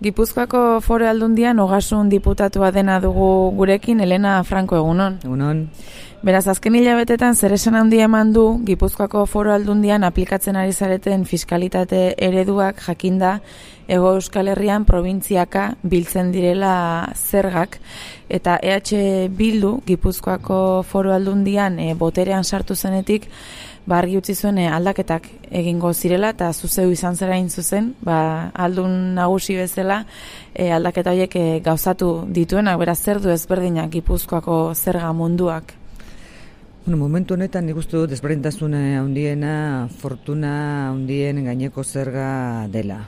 Gipuzkoako foro aldundian ogasun diputatua dena dugu gurekin Elena Franco egunon. Egunon. Beraz, azken hilabetetan zer esan handia eman du Gipuzkoako foro aldundian aplikatzen ari zareten fiskalitate ereduak jakinda Ego Euskal Herrian probintziaka biltzen direla zergak. Eta EH Bildu Gipuzkoako foro aldundian e, boterean sartu zenetik bargi utzi zuen eh, aldaketak egingo zirela eta zuzeu izan zera zuzen, ba, aldun nagusi bezala e, aldaketa horiek e, gauzatu dituenak, beraz zer du ezberdinak gipuzkoako zerga munduak? Bueno, momentu honetan nik uste dut ezberdintasune handiena fortuna handien gaineko zerga dela.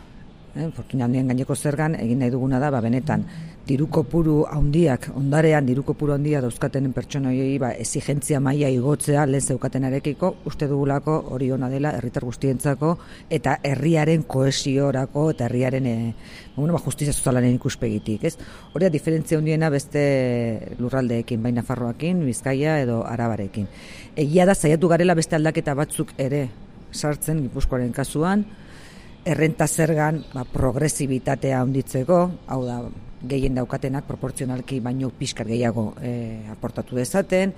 Eh, fortuna handien gaineko zergan egin nahi duguna da, ba, benetan, diruko puru handiak, ondarean diruko puru handia dauzkaten pertsona hori ba, exigentzia maila igotzea lehen zeukaten arekiko, uste dugulako hori ona dela herritar guztientzako eta herriaren kohesiorako eta herriaren e, bueno, ba, justizia sozialaren ikuspegitik. Ez? Hori da diferentzia handiena beste lurraldeekin, baina farroakin, bizkaia edo arabarekin. Egia da, zaiatu garela beste aldaketa batzuk ere sartzen gipuzkoaren kasuan, errenta zergan ba, progresibitatea handitzeko, hau da, gehien daukatenak proportzionalki baino pixkar gehiago e, aportatu dezaten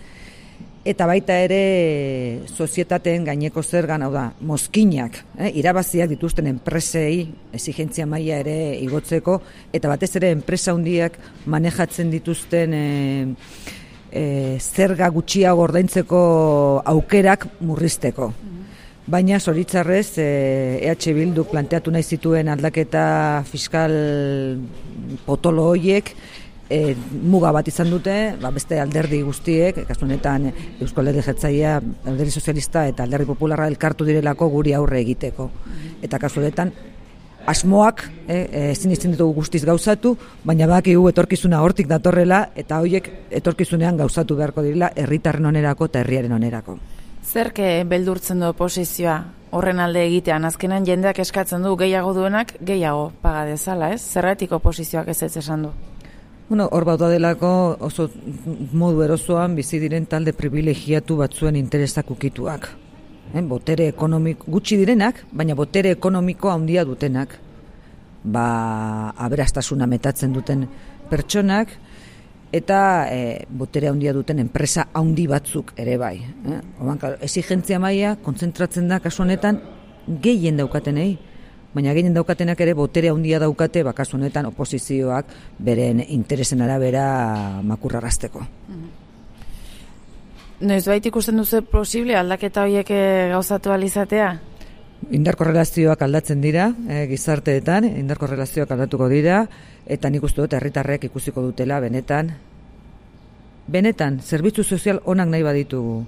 eta baita ere sozietateen gaineko zergan hau da mozkinak e, irabaziak dituzten enpresei exigentzia maila ere igotzeko eta batez ere enpresa handiak manejatzen dituzten e, e, zerga gutxiago ordaintzeko aukerak murrizteko. Baina zoritzarrez EH Bilduk planteatu nahi zituen aldaketa fiskal potolo horiek e, muga bat izan dute, ba, beste alderdi guztiek, kasu honetan Eusko Alderdi Jetzaia, Alderdi Sozialista eta Alderdi Popularra elkartu direlako guri aurre egiteko. Eta kasu honetan asmoak e, e, ezin ditugu guztiz gauzatu, baina bakigu etorkizuna hortik datorrela eta horiek etorkizunean gauzatu beharko direla herritarren onerako eta herriaren onerako. Zerke beldurtzen du oposizioa horren alde egitean, azkenan jendeak eskatzen du gehiago duenak gehiago paga dezala, ez? Zerratik oposizioak ez ez esan du? Bueno, hor bauta delako oso modu erosoan bizi diren talde privilegiatu batzuen interesak ukituak. Eh, botere ekonomiko, gutxi direnak, baina botere ekonomiko handia dutenak. Ba, aberastasuna metatzen duten pertsonak, eta e, botere handia duten enpresa handi batzuk ere bai. Eh? Oban, klar, exigentzia maila kontzentratzen da kasu honetan gehien daukatenei, baina gehien daukatenak ere botere handia daukate ba kasu honetan oposizioak beren interesen arabera makurrarazteko. Mm Noiz bait ikusten duzu posible aldaketa horiek eh, gauzatu alizatea? Indar korrelazioak aldatzen dira, e, gizarteetan, indar korrelazioak aldatuko dira, eta nik uste dut herritarrek ikusiko dutela benetan. Benetan zerbitzu sozial onak nahi baditugu.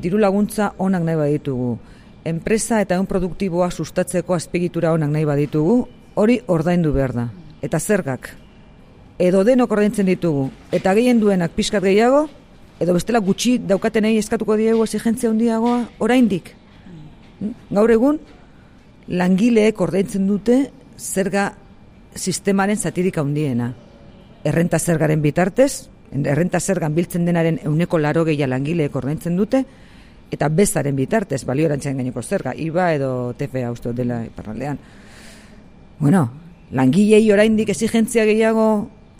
Diru laguntza onak nahi baditugu. Enpresa eta egun produktiboa sustatzeko azpigitura onak nahi baditugu hori ordaindu behar da. Eta zergak? Edo denok ordaintzen ditugu eta gehien duenak pixkat gehiago edo bestela gutxi daukatenei eskatuko diegu exigentzia handiagoa oraindik gaur egun langileek ordaintzen dute zerga sistemaren zatirik handiena. Errenta zergaren bitartez, errenta zergan biltzen denaren euneko laro gehiago langileek ordaintzen dute, eta bezaren bitartez, baliorantzen gaineko zerga, IBA edo TFA uste dela iparraldean. Bueno, langilei oraindik exigentzia gehiago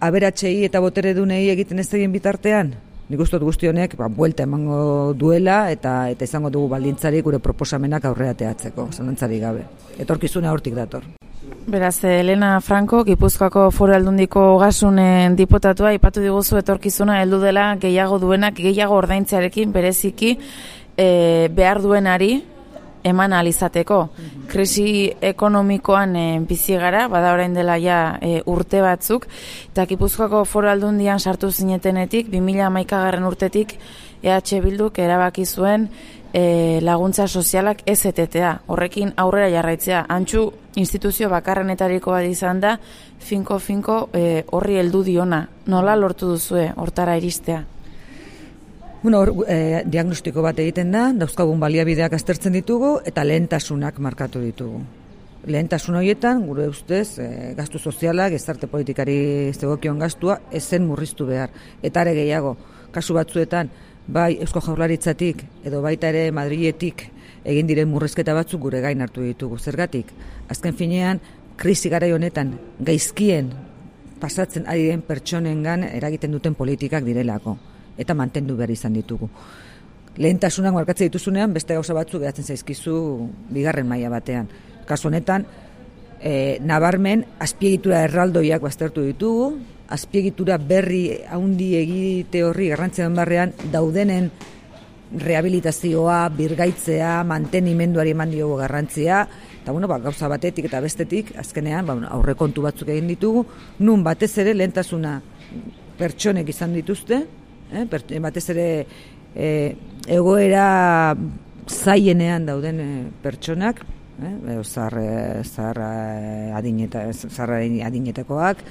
aberatxei eta botere dunei egiten ez egin bitartean, nik uste guzti honek ba, buelta emango duela eta eta izango dugu baldintzari gure proposamenak aurrera teatzeko, zanantzari gabe. Etorkizuna hortik dator. Beraz, Elena Franco, Gipuzkoako foro aldundiko gasunen diputatua, ipatu diguzu etorkizuna heldu dela gehiago duenak, gehiago ordaintzearekin bereziki e, behar duenari eman alizateko. Krisi ekonomikoan e, bizi gara, bada orain dela ja e, urte batzuk, eta Gipuzkoako foro aldundian sartu zinetenetik, 2000 garren urtetik, EH Bilduk erabaki zuen e, laguntza sozialak ez etetea. Horrekin aurrera jarraitzea. Antxu instituzio bakarrenetariko bat izan da, finko-finko e, horri heldu diona. Nola lortu duzue hortara iristea? Bueno, or, e, diagnostiko bat egiten da, dauzkagun baliabideak aztertzen ditugu eta lehentasunak markatu ditugu. Lehentasun horietan, gure ustez, e, gastu sozialak, ezarte politikari zegokion gastua, ezen murriztu behar. Eta are gehiago, kasu batzuetan, bai Eusko Jaurlaritzatik edo baita ere Madriletik egin diren murrezketa batzuk gure gain hartu ditugu. Zergatik, azken finean krisi garai honetan gaizkien pasatzen ari den pertsonengan eragiten duten politikak direlako eta mantendu behar izan ditugu. Lehentasunak markatzen dituzunean beste gauza batzuk gehatzen zaizkizu bigarren maila batean. Kasu honetan, e, nabarmen azpiegitura erraldoiak baztertu ditugu, azpiegitura berri haundi egite horri garrantzean barrean daudenen rehabilitazioa, birgaitzea, mantenimenduari eman diogu garrantzia, eta bueno, ba, gauza batetik eta bestetik, azkenean, ba, aurrekontu batzuk egin ditugu, nun batez ere lehentasuna pertsonek izan dituzte, eh, batez ere e, egoera zaienean dauden e, pertsonak, eh, zar, zar, adineta, zar adinetakoak,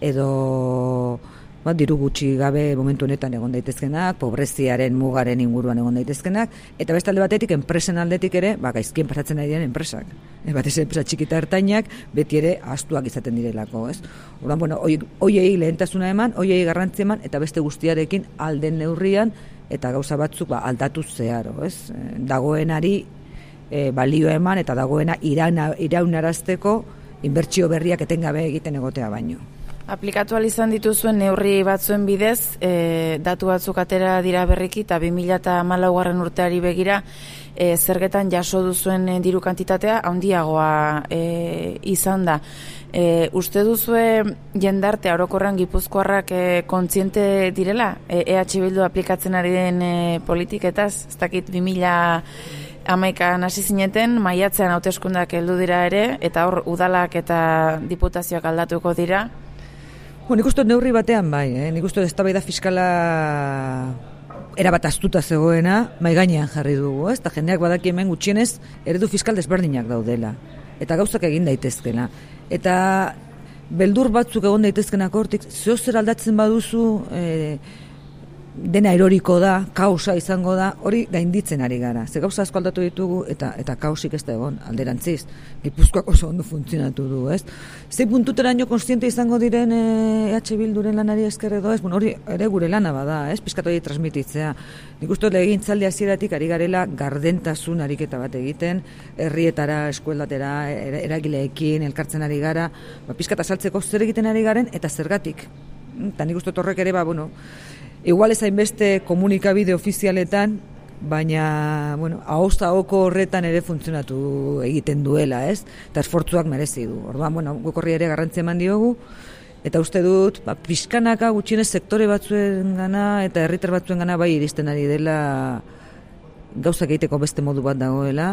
edo ba, diru gutxi gabe momentu honetan egon daitezkenak, pobreziaren mugaren inguruan egon daitezkenak, eta beste alde batetik enpresen aldetik ere, ba, gaizkien pasatzen ari diren enpresak. E, batez enpresa txikita ertainak, beti ere astuak izaten direlako, ez? Oran, bueno, oiei lehentasuna eman, oiei garrantzi eman, eta beste guztiarekin alden neurrian, eta gauza batzuk ba, aldatu zeharo, ez? E, dagoenari e, balio eman, eta dagoena iraunarazteko inbertsio berriak etengabe egiten egotea baino. Aplikatu izan dituzuen neurri batzuen bidez, e, datu batzuk atera dira berriki eta 2008 garren urteari begira e, zergetan jaso duzuen e, diru kantitatea handiagoa e, izan da. E, uste duzue jendarte orokorran gipuzkoarrak e, kontziente direla? E, EH Bildu aplikatzen ari den e, politiketaz, ez dakit 2000 amaika hasi zineten, maiatzean hauteskundak heldu dira ere, eta hor udalak eta diputazioak aldatuko dira, Bo, nik uste neurri batean bai, eh? nik uste ez da fiskala erabat astuta zegoena, mai gainean jarri dugu, ez? Eta jendeak badaki hemen gutxienez eredu fiskal desberdinak daudela. Eta gauzak egin daitezkena. Eta beldur batzuk egon daitezkenak hortik, zeo zer aldatzen baduzu, eh, dena eroriko da, kausa izango da, hori gainditzen ari gara. Ze gauza asko aldatu ditugu eta eta kausik ez da egon, alderantziz. Gipuzkoak oso ondo funtzionatu du, ez? Ze puntutera nio konstiente izango diren eh, EH Bilduren lanari esker edo, ez? Bueno, hori ere gure lana bada, ez? Piskatu hori transmititzea. Nik uste egin tzaldi hasieratik ari garela gardentasun ariketa bat egiten, herrietara, eskueldatera, er, eragileekin, elkartzen ari gara, ba, piskata saltzeko zer egiten ari garen, eta zergatik. Eta nik uste horrek ere, ba, bueno, Igual ez hainbeste komunikabide ofizialetan, baina, bueno, ahosta oko horretan ere funtzionatu egiten duela, ez? Eta esfortzuak merezi du. Orduan, bueno, gukorri ere garrantzia eman diogu, eta uste dut, ba, pixkanaka gutxienez sektore batzuen gana, eta herritar batzuen gana bai iristen ari dela gauzak egiteko beste modu bat dagoela,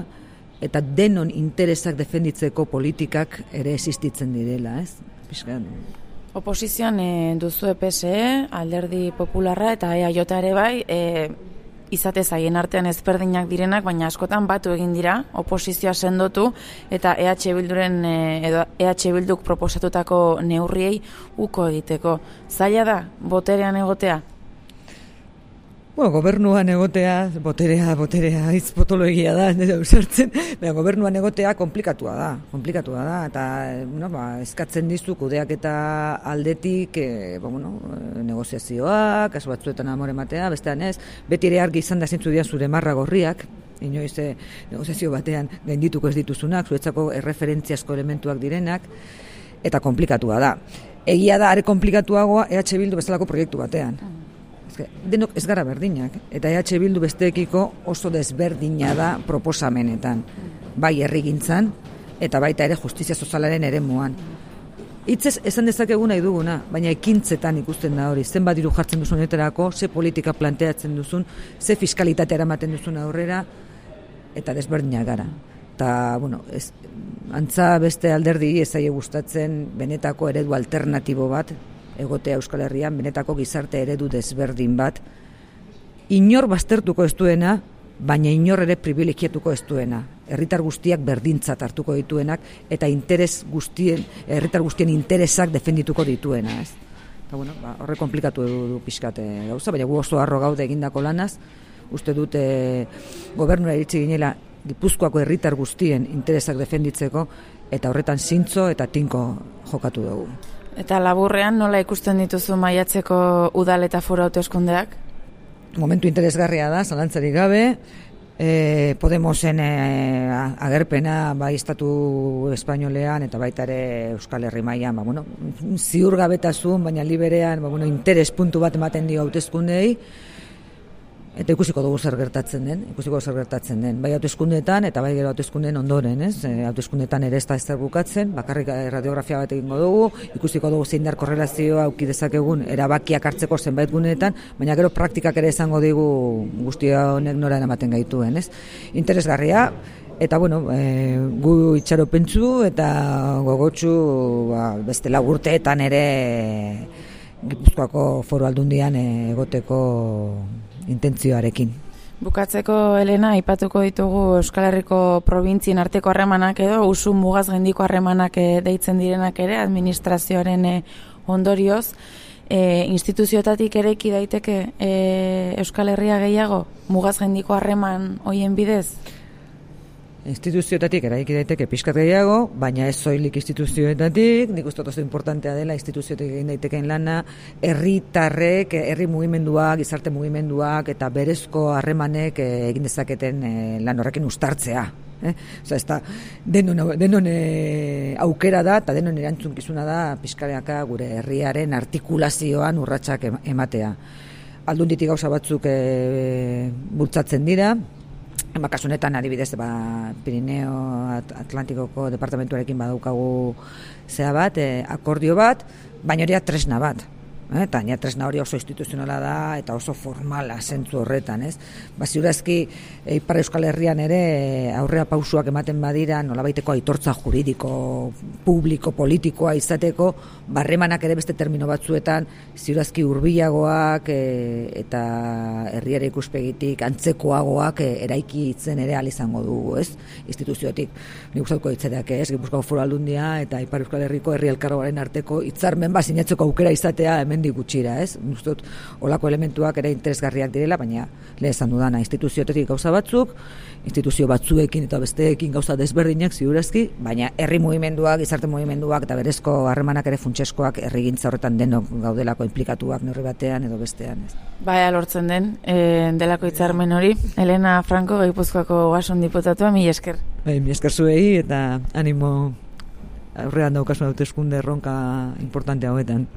eta denon interesak defenditzeko politikak ere existitzen direla, ez? Pixkan, Oposizioan e, duzu EPSE, alderdi popularra eta EAJ ere bai, e, izate zaien artean ezberdinak direnak, baina askotan batu egin dira, oposizioa sendotu, eta EH Bilduren, e, edo EH Bilduk proposatutako neurriei uko egiteko. Zaila da, boterean egotea? Bueno, gobernuan egotea, boterea, boterea, iz potoloegia da, usartzen, baina gobernuan egotea komplikatua da, komplikatua da, eta bueno, ba, eskatzen dizu kudeak eta aldetik, e, ba, bueno, negoziazioak, kasu batzuetan amore matea, bestean ez, beti ere argi izan da zintzu zure marra gorriak, inoiz e, negoziazio batean gaindituko ez dituzunak, zuetzako erreferentziasko elementuak direnak, eta komplikatua da. Egia da, are komplikatuagoa EH Bildu bezalako proiektu batean denok ez gara berdinak, eta EH Bildu besteekiko oso desberdina da proposamenetan, bai errigintzan, eta baita ere justizia sozialaren ere muan. Itzez esan dezakegu nahi duguna, baina ekintzetan ikusten da hori, zen badiru jartzen duzun eterako, ze politika planteatzen duzun, ze fiskalitate eramaten duzun aurrera, eta desberdinak gara. Eta, bueno, ez, antza beste alderdi ez gustatzen benetako eredu alternatibo bat, egotea Euskal Herrian benetako gizarte eredu desberdin bat. Inor baztertuko ez duena baina inor ere privilegiatuko ez duena. Herritar guztiak berdintzat hartuko dituenak eta interes guztien herritar guztien interesak defendituko dituena ez? Eta bueno, ba, horre komplikatu du, du pixkate gauza, baina gu oso arro gaude egindako lanaz, uste dute gobernura iritsi ginela Gipuzkoako herritar guztien interesak defenditzeko eta horretan zintzo eta tinko jokatu dugu. Eta laburrean nola ikusten dituzu maiatzeko udal eta foro hauteskundeak? Momentu interesgarria da, zalantzarik gabe, e, Podemosen e, agerpena bai estatu espainolean eta baita ere Euskal Herri mailan ba, bueno, ziurgabetasun, baina liberean ba, bueno, interes puntu bat ematen dio hautezkundei, Eta ikusiko dugu zer gertatzen den, ikusiko zer gertatzen den. Bai hauteskundeetan eta bai gero hauteskundeen ondoren, ez? E, hauteskundeetan ere ez da ezer bukatzen, bakarrik eh, radiografia bat egingo dugu, ikusiko dugu zein dar korrelazioa auki dezakegun erabakiak hartzeko zenbait guneetan, baina gero praktikak ere esango digu guztia honek nora ematen gaituen, ez? Interesgarria, Eta bueno, e, gu itxaro pentsu eta gogotsu ba, beste lagurteetan ere Gipuzkoako foru aldundian egoteko intentzioarekin. Bukatzeko Elena aipatuko ditugu Euskal Herriko provintzien arteko harremanak edo usu mugaz gaindiko harremanak eh, deitzen direnak ere administrazioaren eh, ondorioz e, instituzioetatik ere daiteke e, Euskal Herria gehiago mugaz gaindiko harreman hoien bidez instituzioetatik eraiki daiteke pixkat gehiago, baina ez zoilik instituzioetatik, nik uste oso importantea dela instituzioetik egin daitekeen lana, herritarrek, herri mugimenduak, gizarte mugimenduak eta berezko harremanek eh, egin dezaketen eh, lan horrekin ustartzea. Eh? Osa, ez da, denon, denon eh, aukera da, eta denon erantzunkizuna da, pixkareaka gure herriaren artikulazioan urratsak ematea. Aldunditik gauza batzuk e, bultzatzen dira, Bakasunetan adibidez ba, Pirineo Atlantikoko departamentuarekin badaukagu zea bat, eh, akordio bat, baina hori tresna bat. Eh, eta nia tresna hori oso instituzionala da eta oso formala zentzu horretan, ez? Ba, ziurazki, Ipar Euskal Herrian ere aurrea pausuak ematen badira, nolabaiteko aitortza juridiko, publiko, politikoa izateko, barremanak ere beste termino batzuetan, ziurazki urbilagoak e, eta herriare ikuspegitik antzekoagoak e, eraiki itzen ere izango dugu, ez? Instituziotik, nik ustatuko hitzerak, ez? Gipuzkoa foru aldundia eta Ipar Euskal Herriko herri elkarroaren arteko hitzarmen bat sinatzeko aukera izatea hemen hemendik gutxira, ez? Nuztot, olako elementuak ere interesgarriak direla, baina le esan dudana, instituzioetetik gauza batzuk, instituzio batzuekin eta besteekin gauza desberdinak ziurazki, baina herri mugimenduak, gizarte mugimenduak eta berezko harremanak ere funtseskoak herrigintza horretan denok gaudelako implikatuak neurri batean edo bestean, ez? Bai, lortzen den, e, delako hitzarmen hori, Elena Franco, Gipuzkoako gason diputatua, mi esker. Bai, mi esker zuei eta animo aurrean daukasun hauteskunde erronka importante hauetan.